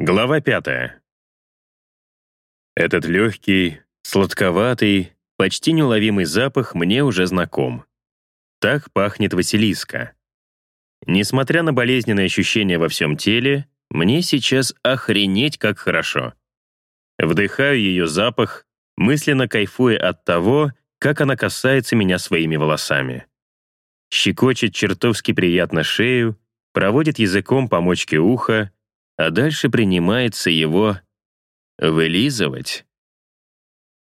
Глава пятая. Этот легкий, сладковатый, почти неуловимый запах мне уже знаком. Так пахнет Василиска. Несмотря на болезненные ощущения во всем теле, мне сейчас охренеть как хорошо. Вдыхаю ее запах, мысленно кайфуя от того, как она касается меня своими волосами. Щекочет чертовски приятно шею, проводит языком по мочке уха, а дальше принимается его вылизывать.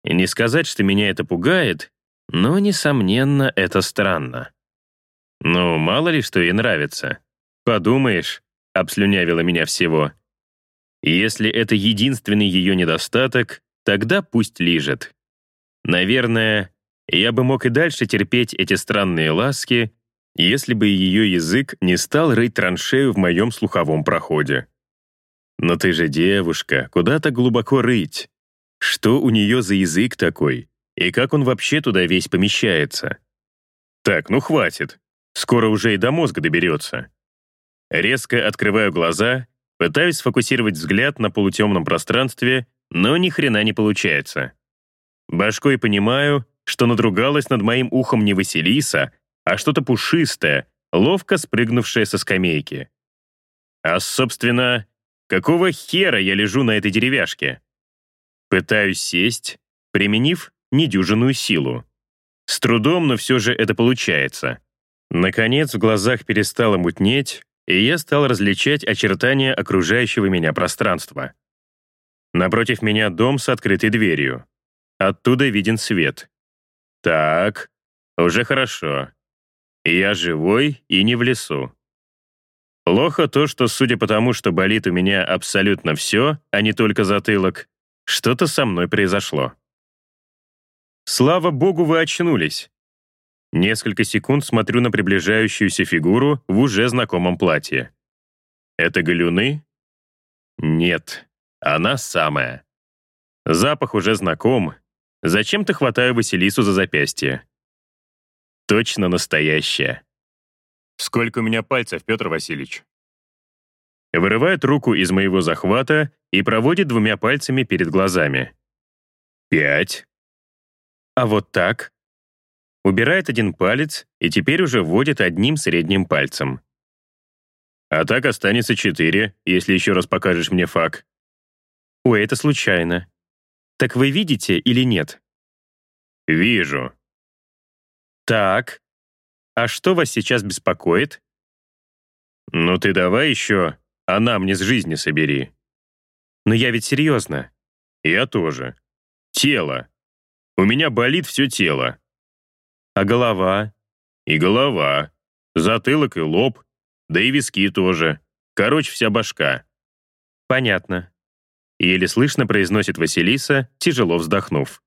И не сказать, что меня это пугает, но, несомненно, это странно. Ну, мало ли, что ей нравится. Подумаешь, обслюнявила меня всего. Если это единственный ее недостаток, тогда пусть лижет. Наверное, я бы мог и дальше терпеть эти странные ласки, если бы ее язык не стал рыть траншею в моем слуховом проходе. Но ты же девушка, куда так глубоко рыть? Что у нее за язык такой? И как он вообще туда весь помещается? Так, ну хватит. Скоро уже и до мозга доберется. Резко открываю глаза, пытаюсь сфокусировать взгляд на полутемном пространстве, но ни хрена не получается. Башкой понимаю, что надругалась над моим ухом не Василиса, а что-то пушистое, ловко спрыгнувшее со скамейки. А, собственно, Какого хера я лежу на этой деревяшке? Пытаюсь сесть, применив недюжинную силу. С трудом, но все же это получается. Наконец в глазах перестало мутнеть, и я стал различать очертания окружающего меня пространства. Напротив меня дом с открытой дверью. Оттуда виден свет. Так, уже хорошо. Я живой и не в лесу. Плохо то, что, судя по тому, что болит у меня абсолютно все, а не только затылок, что-то со мной произошло. Слава богу, вы очнулись. Несколько секунд смотрю на приближающуюся фигуру в уже знакомом платье. Это галюны? Нет, она самая. Запах уже знаком. Зачем-то хватаю Василису за запястье. Точно настоящая. «Сколько у меня пальцев, Петр Васильевич?» Вырывает руку из моего захвата и проводит двумя пальцами перед глазами. «Пять». «А вот так?» Убирает один палец и теперь уже вводит одним средним пальцем. «А так останется четыре, если еще раз покажешь мне факт». «Ой, это случайно. Так вы видите или нет?» «Вижу». «Так, а что вас сейчас беспокоит? Ну ты давай еще анамнез жизни собери. Но я ведь серьезно. Я тоже. Тело. У меня болит все тело. А голова? И голова. Затылок и лоб. Да и виски тоже. Короче, вся башка. Понятно. Еле слышно произносит Василиса, тяжело вздохнув.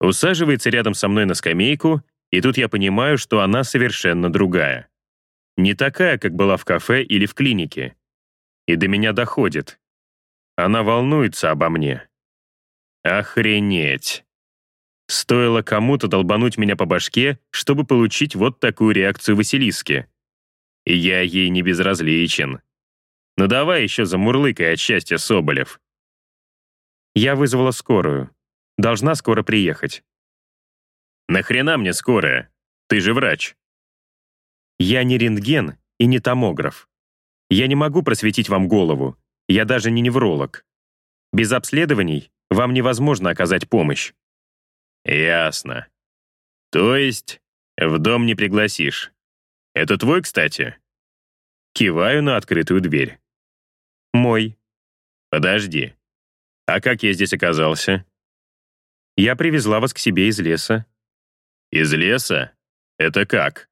Усаживается рядом со мной на скамейку и тут я понимаю, что она совершенно другая. Не такая, как была в кафе или в клинике. И до меня доходит. Она волнуется обо мне. Охренеть. Стоило кому-то долбануть меня по башке, чтобы получить вот такую реакцию Василиски. И я ей не безразличен. Ну давай еще замурлыкай от счастья, Соболев. Я вызвала скорую. Должна скоро приехать. «Нахрена мне скорая? Ты же врач». «Я не рентген и не томограф. Я не могу просветить вам голову. Я даже не невролог. Без обследований вам невозможно оказать помощь». «Ясно. То есть в дом не пригласишь. Это твой, кстати?» Киваю на открытую дверь. «Мой». «Подожди. А как я здесь оказался?» «Я привезла вас к себе из леса. «Из леса? Это как?»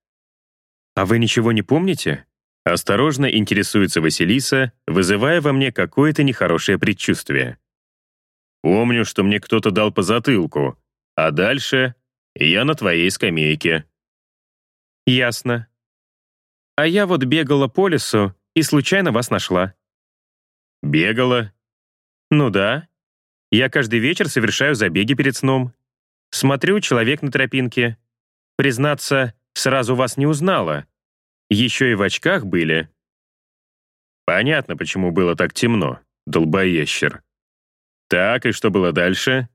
«А вы ничего не помните?» Осторожно интересуется Василиса, вызывая во мне какое-то нехорошее предчувствие. «Помню, что мне кто-то дал по затылку, а дальше я на твоей скамейке». «Ясно. А я вот бегала по лесу и случайно вас нашла». «Бегала?» «Ну да. Я каждый вечер совершаю забеги перед сном. Смотрю, человек на тропинке. Признаться, сразу вас не узнала. Еще и в очках были. Понятно, почему было так темно. долбоящер. Так, и что было дальше?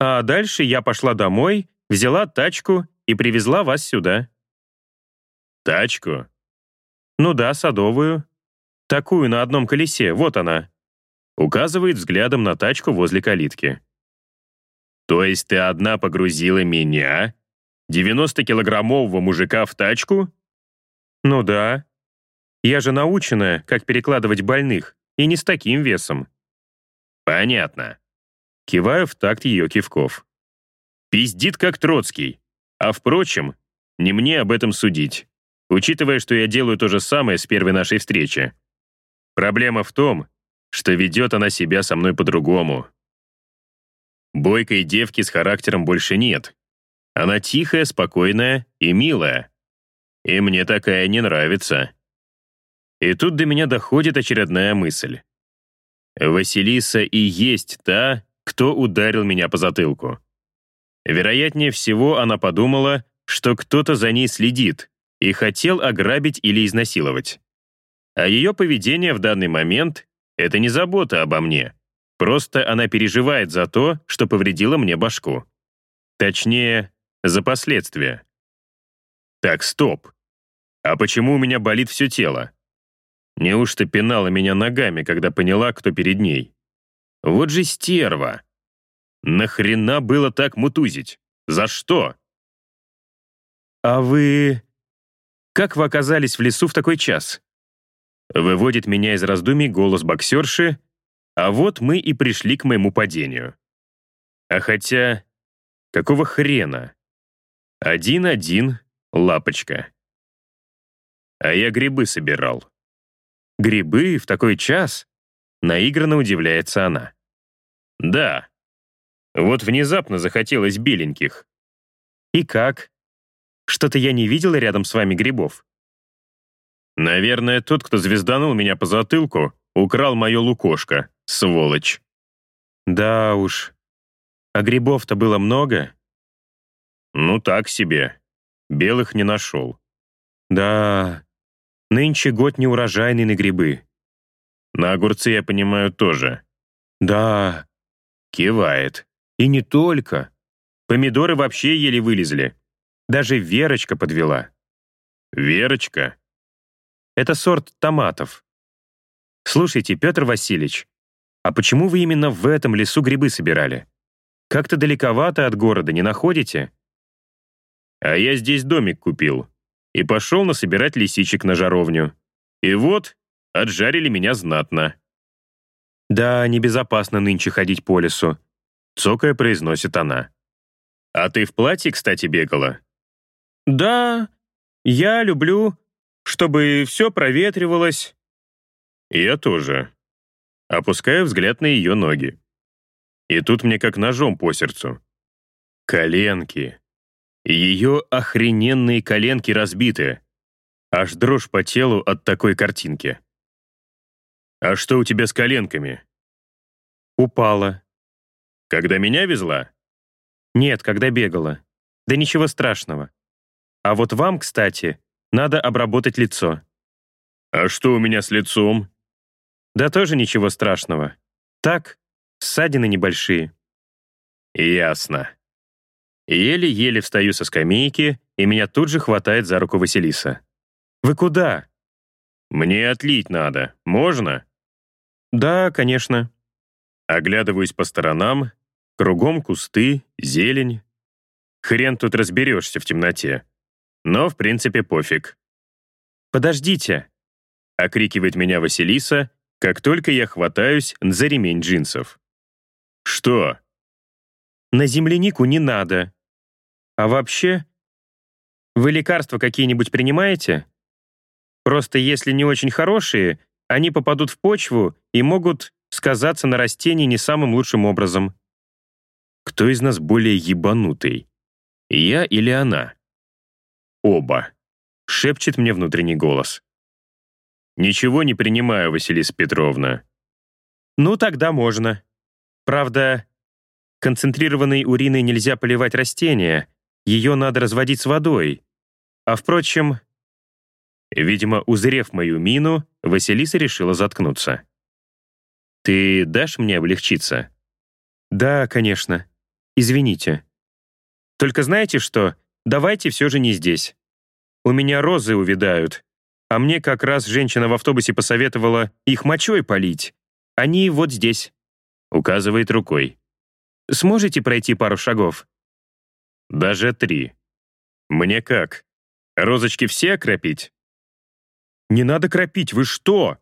А дальше я пошла домой, взяла тачку и привезла вас сюда. Тачку? Ну да, садовую. Такую на одном колесе, вот она. Указывает взглядом на тачку возле калитки. То есть ты одна погрузила меня, 90-килограммового мужика в тачку? Ну да. Я же научена, как перекладывать больных, и не с таким весом. Понятно. Киваю в такт ее кивков. Пиздит как Троцкий. А впрочем, не мне об этом судить, учитывая, что я делаю то же самое с первой нашей встречи. Проблема в том, что ведет она себя со мной по-другому. Бойкой девки с характером больше нет. Она тихая, спокойная и милая. И мне такая не нравится. И тут до меня доходит очередная мысль. Василиса и есть та, кто ударил меня по затылку. Вероятнее всего, она подумала, что кто-то за ней следит и хотел ограбить или изнасиловать. А ее поведение в данный момент — это не забота обо мне. Просто она переживает за то, что повредила мне башку. Точнее, за последствия. Так, стоп. А почему у меня болит все тело? Неужто пинала меня ногами, когда поняла, кто перед ней? Вот же стерва. Нахрена было так мутузить? За что? А вы... Как вы оказались в лесу в такой час? Выводит меня из раздумий голос боксерши, а вот мы и пришли к моему падению. А хотя... Какого хрена? Один-один, лапочка. А я грибы собирал. Грибы в такой час? Наигранно удивляется она. Да. Вот внезапно захотелось беленьких. И как? Что-то я не видела рядом с вами грибов. Наверное, тот, кто звезданул меня по затылку, украл мое лукошко, сволочь. Да уж. А грибов-то было много? Ну, так себе. Белых не нашел. Да, нынче год неурожайный на грибы. На огурцы, я понимаю, тоже. Да. Кивает. И не только. Помидоры вообще еле вылезли. Даже Верочка подвела. Верочка? Это сорт томатов. Слушайте, Петр Васильевич, а почему вы именно в этом лесу грибы собирали? Как-то далековато от города, не находите? А я здесь домик купил и пошел насобирать лисичек на жаровню. И вот, отжарили меня знатно. «Да, небезопасно нынче ходить по лесу», — цокая произносит она. «А ты в платье, кстати, бегала?» «Да, я люблю, чтобы все проветривалось». «Я тоже». Опускаю взгляд на ее ноги. И тут мне как ножом по сердцу. Коленки. Ее охрененные коленки разбиты. Аж дрожь по телу от такой картинки. «А что у тебя с коленками?» «Упала». «Когда меня везла?» «Нет, когда бегала. Да ничего страшного. А вот вам, кстати, надо обработать лицо». «А что у меня с лицом?» «Да тоже ничего страшного. Так, ссадины небольшие». «Ясно». Еле-еле встаю со скамейки, и меня тут же хватает за руку Василиса. «Вы куда?» «Мне отлить надо. Можно?» «Да, конечно». Оглядываюсь по сторонам. Кругом кусты, зелень. Хрен тут разберешься в темноте. Но, в принципе, пофиг. «Подождите!» — окрикивает меня Василиса, как только я хватаюсь за ремень джинсов. «Что?» «На землянику не надо. А вообще, вы лекарства какие-нибудь принимаете? Просто если не очень хорошие, они попадут в почву и могут сказаться на растении не самым лучшим образом. Кто из нас более ебанутый? Я или она? Оба. Шепчет мне внутренний голос. Ничего не принимаю, Василиса Петровна. Ну, тогда можно. Правда, концентрированной уриной нельзя поливать растения, ее надо разводить с водой. А впрочем... Видимо, узрев мою мину, Василиса решила заткнуться. Ты дашь мне облегчиться? Да, конечно. Извините. Только знаете что? Давайте все же не здесь. У меня розы увядают. А мне как раз женщина в автобусе посоветовала их мочой полить. Они вот здесь. Указывает рукой. Сможете пройти пару шагов? Даже три. Мне как? Розочки все окропить? Не надо кропить, вы что?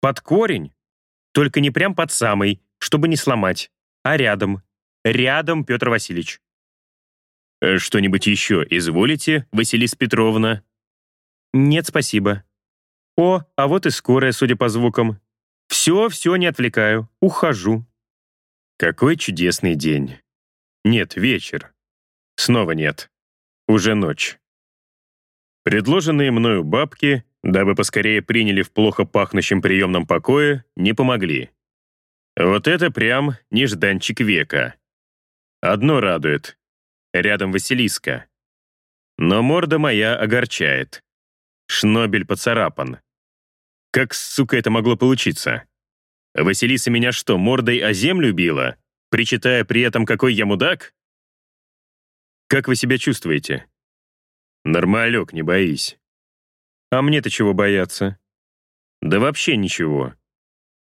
Под корень? Только не прям под самый, чтобы не сломать, а рядом. Рядом, Петр Васильевич. Э, «Что-нибудь еще изволите, Василиса Петровна?» «Нет, спасибо». «О, а вот и скорая, судя по звукам. Все, все, не отвлекаю. Ухожу». Какой чудесный день. Нет, вечер. Снова нет. Уже ночь. Предложенные мною бабки, дабы поскорее приняли в плохо пахнущем приемном покое, не помогли. Вот это прям нежданчик века. Одно радует. Рядом Василиска. Но морда моя огорчает. Шнобель поцарапан. Как, сука, это могло получиться? Василиса меня что, мордой о землю била, причитая при этом, какой я мудак? Как вы себя чувствуете? Нормалек, не боись. А мне-то чего бояться? Да вообще ничего.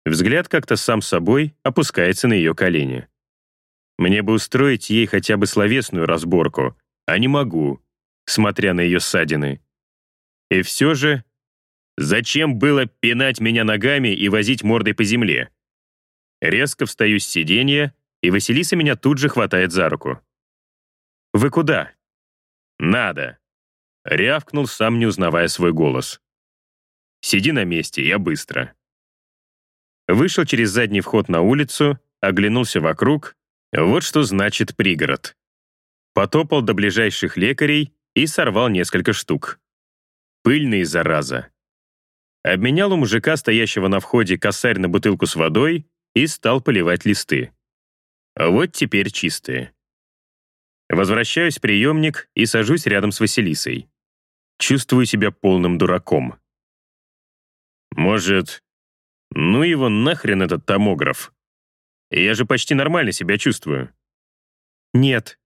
Взгляд как-то сам собой опускается на ее колени. Мне бы устроить ей хотя бы словесную разборку, а не могу, смотря на ее ссадины. И все же, зачем было пинать меня ногами и возить мордой по земле? Резко встаю с сиденья, и Василиса меня тут же хватает за руку. «Вы куда?» «Надо», — рявкнул, сам не узнавая свой голос. «Сиди на месте, я быстро». Вышел через задний вход на улицу, оглянулся вокруг вот что значит пригород. Потопал до ближайших лекарей и сорвал несколько штук. Пыльные, зараза. Обменял у мужика, стоящего на входе, косарь на бутылку с водой и стал поливать листы. Вот теперь чистые. Возвращаюсь в приемник и сажусь рядом с Василисой. Чувствую себя полным дураком. Может, ну его нахрен этот томограф? Я же почти нормально себя чувствую. Нет.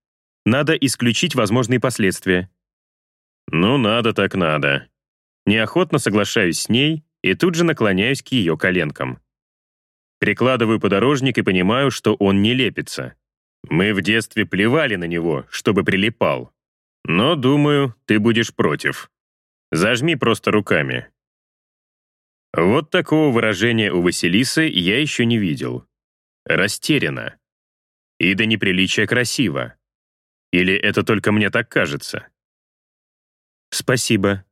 Надо исключить возможные последствия. Ну, надо так надо. Неохотно соглашаюсь с ней и тут же наклоняюсь к ее коленкам. Прикладываю подорожник и понимаю, что он не лепится. Мы в детстве плевали на него, чтобы прилипал. Но, думаю, ты будешь против. Зажми просто руками. Вот такого выражения у Василисы я еще не видел растеряна. И до неприличия красиво. Или это только мне так кажется? «Спасибо», —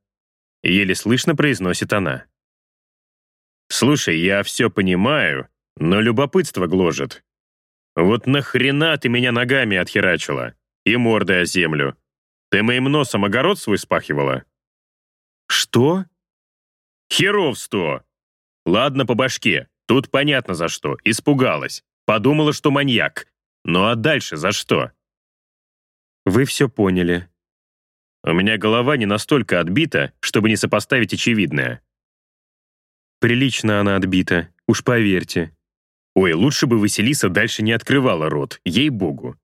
еле слышно произносит она. «Слушай, я все понимаю, но любопытство гложет. Вот нахрена ты меня ногами отхерачила и мордой о землю? Ты моим носом огород свой спахивала?» «Что?» «Херовство! Ладно, по башке. Тут понятно за что. Испугалась. Подумала, что маньяк. Ну а дальше за что? Вы все поняли. У меня голова не настолько отбита, чтобы не сопоставить очевидное. Прилично она отбита, уж поверьте. Ой, лучше бы Василиса дальше не открывала рот, ей-богу.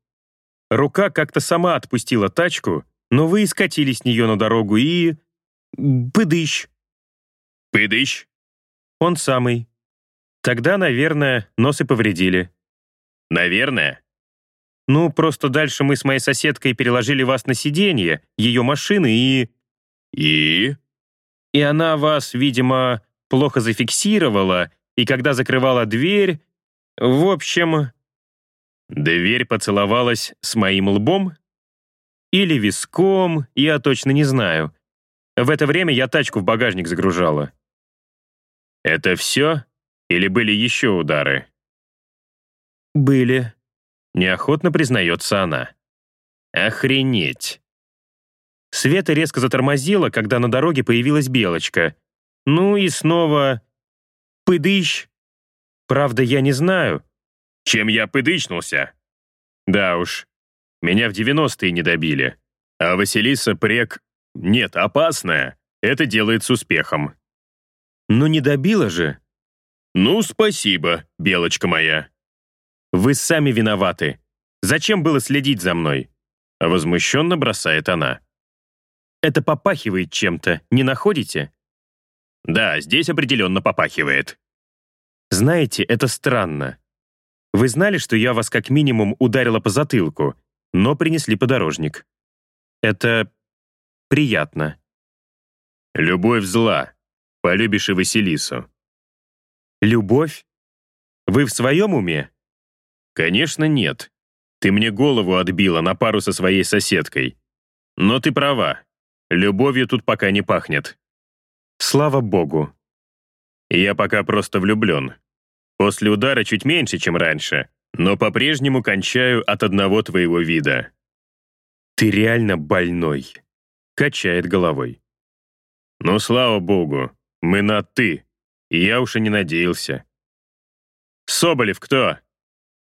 Рука как-то сама отпустила тачку, но вы и скатились с нее на дорогу и... Пыдыщ. Пыдыщ? Он самый. Тогда, наверное, нос и повредили. Наверное? Ну, просто дальше мы с моей соседкой переложили вас на сиденье, ее машины и... И? И она вас, видимо, плохо зафиксировала, и когда закрывала дверь... В общем... Дверь поцеловалась с моим лбом? Или виском, я точно не знаю. В это время я тачку в багажник загружала. Это все? Или были еще удары? Были. Неохотно признается она. Охренеть. Света резко затормозила, когда на дороге появилась белочка. Ну и снова... Пыдыщ. Правда, я не знаю. Чем я пыдычнулся? Да уж, меня в 90-е не добили. А Василиса Прек... Нет, опасная. Это делает с успехом. Но не добила же. «Ну, спасибо, белочка моя». «Вы сами виноваты. Зачем было следить за мной?» Возмущенно бросает она. «Это попахивает чем-то, не находите?» «Да, здесь определенно попахивает». «Знаете, это странно. Вы знали, что я вас как минимум ударила по затылку, но принесли подорожник. Это приятно». «Любовь зла. Полюбишь и Василису». «Любовь? Вы в своем уме?» «Конечно, нет. Ты мне голову отбила на пару со своей соседкой. Но ты права. Любовью тут пока не пахнет». «Слава богу». «Я пока просто влюблен. После удара чуть меньше, чем раньше, но по-прежнему кончаю от одного твоего вида». «Ты реально больной», — качает головой. «Ну, слава богу, мы на «ты», я уж и не надеялся». «Соболев кто?»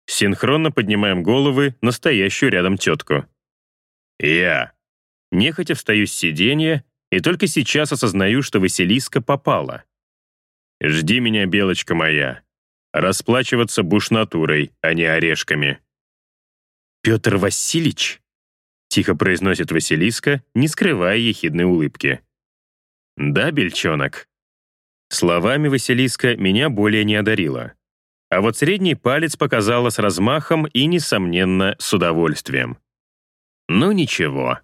Синхронно поднимаем головы настоящую рядом тетку. «Я». Нехотя встаю с сиденья и только сейчас осознаю, что Василиска попала. «Жди меня, белочка моя. Расплачиваться бушнатурой, а не орешками». «Петр Васильевич?» — тихо произносит Василиска, не скрывая ехидной улыбки. «Да, бельчонок?» Словами Василиска меня более не одарила. А вот средний палец показала с размахом и, несомненно, с удовольствием. Ну ничего.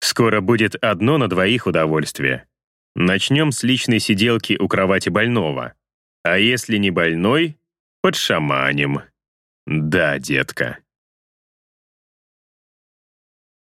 Скоро будет одно на двоих удовольствие. Начнем с личной сиделки у кровати больного. А если не больной, подшаманим. Да, детка.